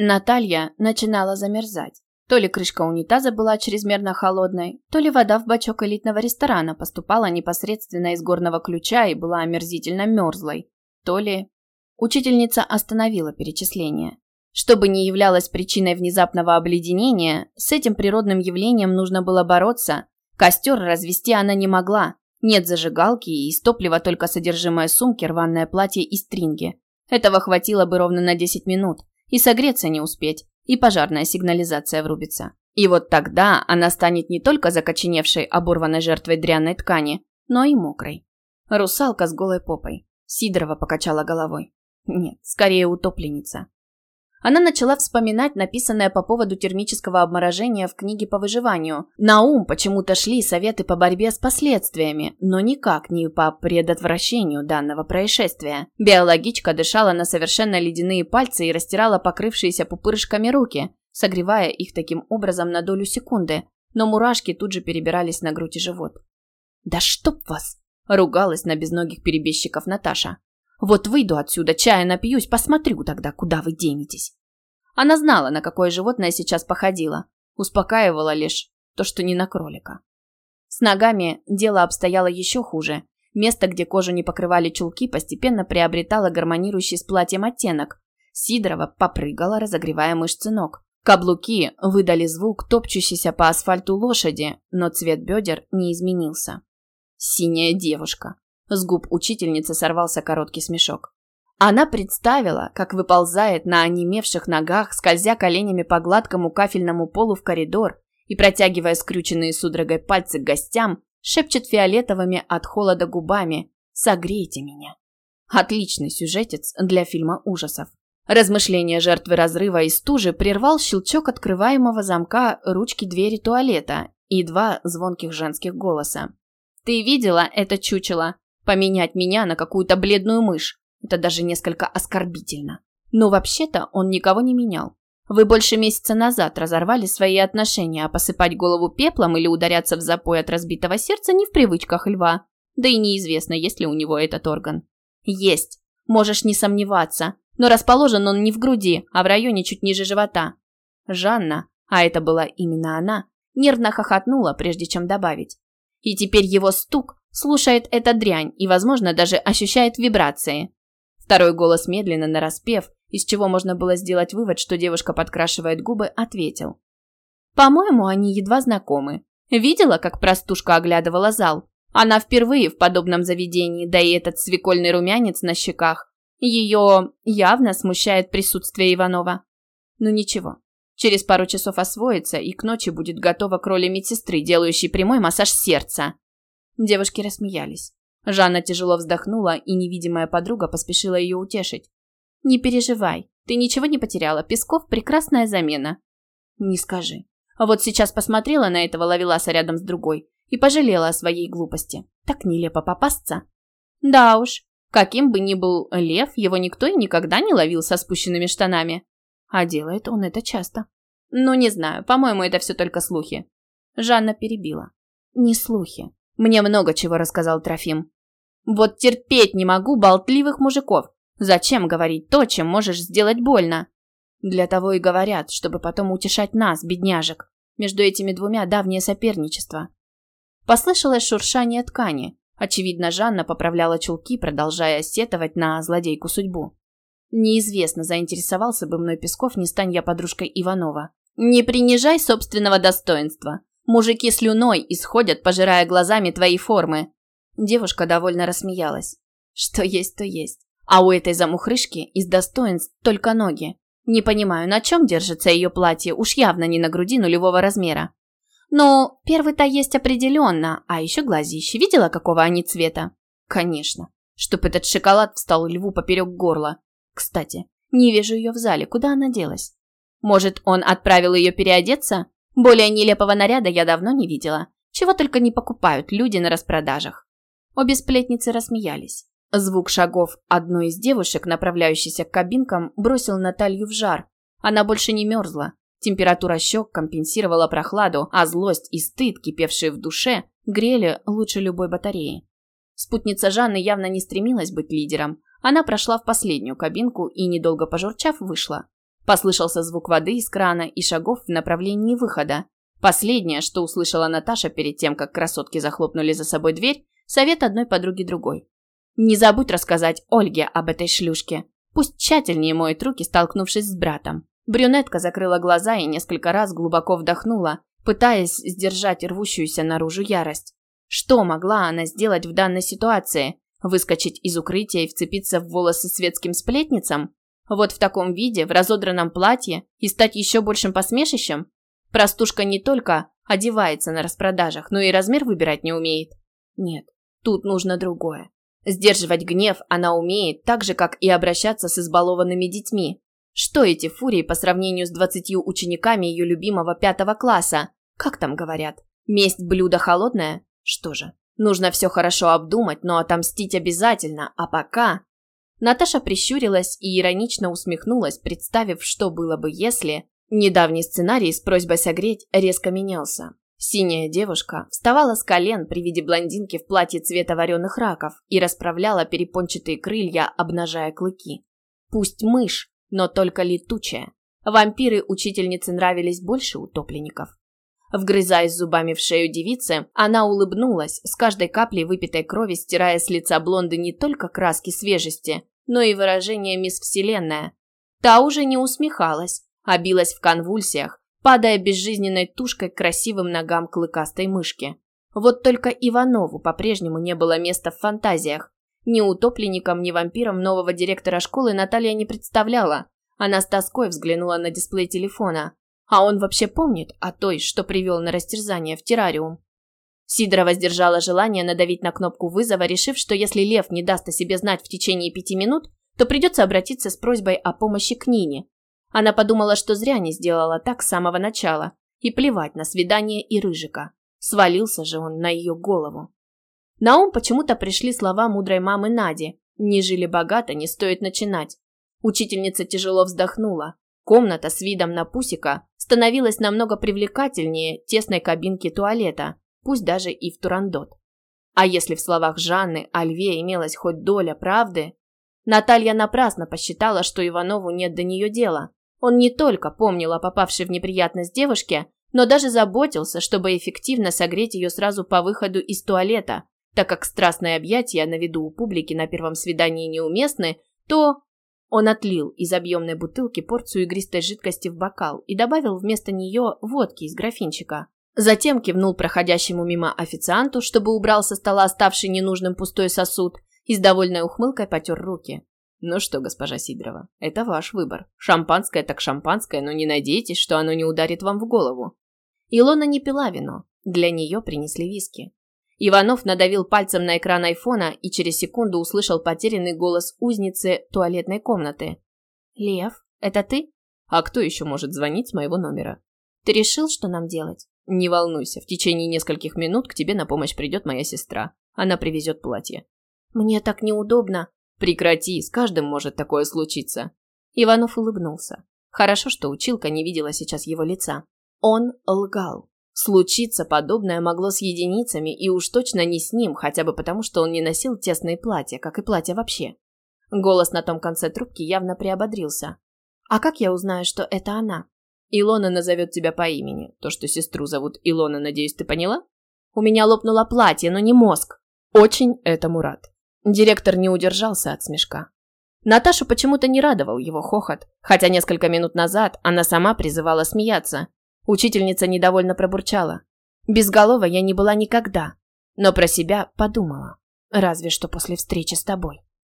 Наталья начинала замерзать. То ли крышка унитаза была чрезмерно холодной, то ли вода в бачок элитного ресторана поступала непосредственно из горного ключа и была омерзительно мерзлой, то ли... Учительница остановила перечисление. Что бы ни являлось причиной внезапного обледенения, с этим природным явлением нужно было бороться. Костер развести она не могла. Нет зажигалки и из топлива только содержимое сумки, рваное платье и стринги. Этого хватило бы ровно на 10 минут. И согреться не успеть, и пожарная сигнализация врубится. И вот тогда она станет не только закоченевшей, оборванной жертвой дрянной ткани, но и мокрой. Русалка с голой попой. Сидорова покачала головой. Нет, скорее утопленница. Она начала вспоминать написанное по поводу термического обморожения в книге по выживанию. На ум почему-то шли советы по борьбе с последствиями, но никак не по предотвращению данного происшествия. Биологичка дышала на совершенно ледяные пальцы и растирала покрывшиеся пупырышками руки, согревая их таким образом на долю секунды, но мурашки тут же перебирались на грудь и живот. «Да чтоб вас!» – ругалась на безногих перебежчиков Наташа. Вот выйду отсюда, чая напьюсь, посмотрю тогда, куда вы денетесь. Она знала, на какое животное сейчас походила. Успокаивала лишь то, что не на кролика. С ногами дело обстояло еще хуже. Место, где кожу не покрывали чулки, постепенно приобретало гармонирующий с платьем оттенок. Сидорова попрыгала, разогревая мышцы ног. Каблуки выдали звук топчущейся по асфальту лошади, но цвет бедер не изменился. Синяя девушка. С губ учительницы сорвался короткий смешок. Она представила, как выползает на онемевших ногах, скользя коленями по гладкому кафельному полу в коридор и, протягивая скрюченные судорогой пальцы к гостям, шепчет фиолетовыми от холода губами «Согрейте меня». Отличный сюжетец для фильма ужасов. Размышления жертвы разрыва и стужи прервал щелчок открываемого замка ручки двери туалета и два звонких женских голоса. «Ты видела это чучело? Поменять меня на какую-то бледную мышь. Это даже несколько оскорбительно. Но вообще-то он никого не менял. Вы больше месяца назад разорвали свои отношения, а посыпать голову пеплом или ударяться в запой от разбитого сердца не в привычках льва. Да и неизвестно, есть ли у него этот орган. Есть. Можешь не сомневаться. Но расположен он не в груди, а в районе чуть ниже живота. Жанна, а это была именно она, нервно хохотнула, прежде чем добавить. И теперь его стук слушает эта дрянь и, возможно, даже ощущает вибрации. Второй голос медленно нараспев, из чего можно было сделать вывод, что девушка подкрашивает губы, ответил. «По-моему, они едва знакомы. Видела, как простушка оглядывала зал? Она впервые в подобном заведении, да и этот свекольный румянец на щеках. Ее явно смущает присутствие Иванова. Ну ничего, через пару часов освоится и к ночи будет готова к роли медсестры, делающей прямой массаж сердца. Девушки рассмеялись. Жанна тяжело вздохнула, и невидимая подруга поспешила ее утешить. «Не переживай, ты ничего не потеряла. Песков – прекрасная замена». «Не скажи. А вот сейчас посмотрела на этого ловеласа рядом с другой и пожалела о своей глупости. Так нелепо попасться». «Да уж, каким бы ни был лев, его никто и никогда не ловил со спущенными штанами. А делает он это часто». «Ну, не знаю, по-моему, это все только слухи». Жанна перебила. «Не слухи. Мне много чего рассказал Трофим. Вот терпеть не могу болтливых мужиков. Зачем говорить то, чем можешь сделать больно? Для того и говорят, чтобы потом утешать нас, бедняжек. Между этими двумя давнее соперничество. Послышалось шуршание ткани. Очевидно, Жанна поправляла чулки, продолжая сетовать на злодейку судьбу. Неизвестно, заинтересовался бы мной Песков, не стань я подружкой Иванова. Не принижай собственного достоинства. Мужики слюной исходят, пожирая глазами твои формы. Девушка довольно рассмеялась. Что есть, то есть. А у этой замухрышки из достоинств только ноги. Не понимаю, на чем держится ее платье, уж явно не на груди нулевого размера. Ну, первый-то есть определенно, а еще глазищи. Видела, какого они цвета? Конечно. Чтоб этот шоколад встал льву поперек горла. Кстати, не вижу ее в зале. Куда она делась? Может, он отправил ее переодеться? Более нелепого наряда я давно не видела. Чего только не покупают люди на распродажах. Обе сплетницы рассмеялись. Звук шагов одной из девушек, направляющейся к кабинкам, бросил Наталью в жар. Она больше не мерзла. Температура щек компенсировала прохладу, а злость и стыд, кипевшие в душе, грели лучше любой батареи. Спутница Жанны явно не стремилась быть лидером. Она прошла в последнюю кабинку и, недолго пожурчав, вышла. Послышался звук воды из крана и шагов в направлении выхода. Последнее, что услышала Наташа перед тем, как красотки захлопнули за собой дверь, совет одной подруги другой. «Не забудь рассказать Ольге об этой шлюшке. Пусть тщательнее моет руки, столкнувшись с братом». Брюнетка закрыла глаза и несколько раз глубоко вдохнула, пытаясь сдержать рвущуюся наружу ярость. Что могла она сделать в данной ситуации? Выскочить из укрытия и вцепиться в волосы светским сплетницам? Вот в таком виде, в разодранном платье, и стать еще большим посмешищем? Простушка не только одевается на распродажах, но и размер выбирать не умеет. Нет, тут нужно другое. Сдерживать гнев она умеет, так же, как и обращаться с избалованными детьми. Что эти фурии по сравнению с двадцатью учениками ее любимого пятого класса? Как там говорят? Месть блюдо холодное? Что же, нужно все хорошо обдумать, но отомстить обязательно, а пока... Наташа прищурилась и иронично усмехнулась, представив, что было бы, если... Недавний сценарий с просьбой согреть резко менялся. Синяя девушка вставала с колен при виде блондинки в платье цвета вареных раков и расправляла перепончатые крылья, обнажая клыки. Пусть мышь, но только летучая. Вампиры учительнице нравились больше утопленников. Вгрызаясь зубами в шею девицы, она улыбнулась, с каждой каплей выпитой крови стирая с лица блонды не только краски свежести, но и выражение «Мисс Вселенная». Та уже не усмехалась, а билась в конвульсиях, падая безжизненной тушкой к красивым ногам клыкастой мышки. Вот только Иванову по-прежнему не было места в фантазиях. Ни утопленникам, ни вампирам нового директора школы Наталья не представляла. Она с тоской взглянула на дисплей телефона. А он вообще помнит о той, что привел на растерзание в террариум? Сидорова сдержала желание надавить на кнопку вызова, решив, что если Лев не даст о себе знать в течение пяти минут, то придется обратиться с просьбой о помощи к Нине. Она подумала, что зря не сделала так с самого начала. И плевать на свидание и Рыжика. Свалился же он на ее голову. На ум почему-то пришли слова мудрой мамы Нади. «Не жили богато, не стоит начинать». Учительница тяжело вздохнула. Комната с видом на Пусика становилась намного привлекательнее тесной кабинки туалета, пусть даже и в Турандот. А если в словах Жанны о льве имелась хоть доля правды, Наталья напрасно посчитала, что Иванову нет до нее дела. Он не только помнил о попавшей в неприятность девушке, но даже заботился, чтобы эффективно согреть ее сразу по выходу из туалета, так как страстные объятия на виду у публики на первом свидании неуместны, то он отлил из объемной бутылки порцию игристой жидкости в бокал и добавил вместо нее водки из графинчика. Затем кивнул проходящему мимо официанту, чтобы убрал со стола оставший ненужным пустой сосуд, и с довольной ухмылкой потер руки. «Ну что, госпожа Сидорова, это ваш выбор. Шампанское так шампанское, но не надейтесь, что оно не ударит вам в голову». Илона не пила вино. Для нее принесли виски. Иванов надавил пальцем на экран айфона и через секунду услышал потерянный голос узницы туалетной комнаты. «Лев, это ты?» «А кто еще может звонить с моего номера?» «Ты решил, что нам делать?» «Не волнуйся, в течение нескольких минут к тебе на помощь придет моя сестра. Она привезет платье». «Мне так неудобно». «Прекрати, с каждым может такое случиться». Иванов улыбнулся. Хорошо, что училка не видела сейчас его лица. Он лгал. Случиться подобное могло с единицами и уж точно не с ним, хотя бы потому, что он не носил тесные платья, как и платья вообще. Голос на том конце трубки явно приободрился. «А как я узнаю, что это она?» «Илона назовет тебя по имени. То, что сестру зовут Илона, надеюсь, ты поняла?» «У меня лопнуло платье, но не мозг». «Очень этому рад». Директор не удержался от смешка. Наташу почему-то не радовал его хохот, хотя несколько минут назад она сама призывала смеяться, Учительница недовольно пробурчала. Безголова я не была никогда, но про себя подумала. Разве что после встречи с тобой.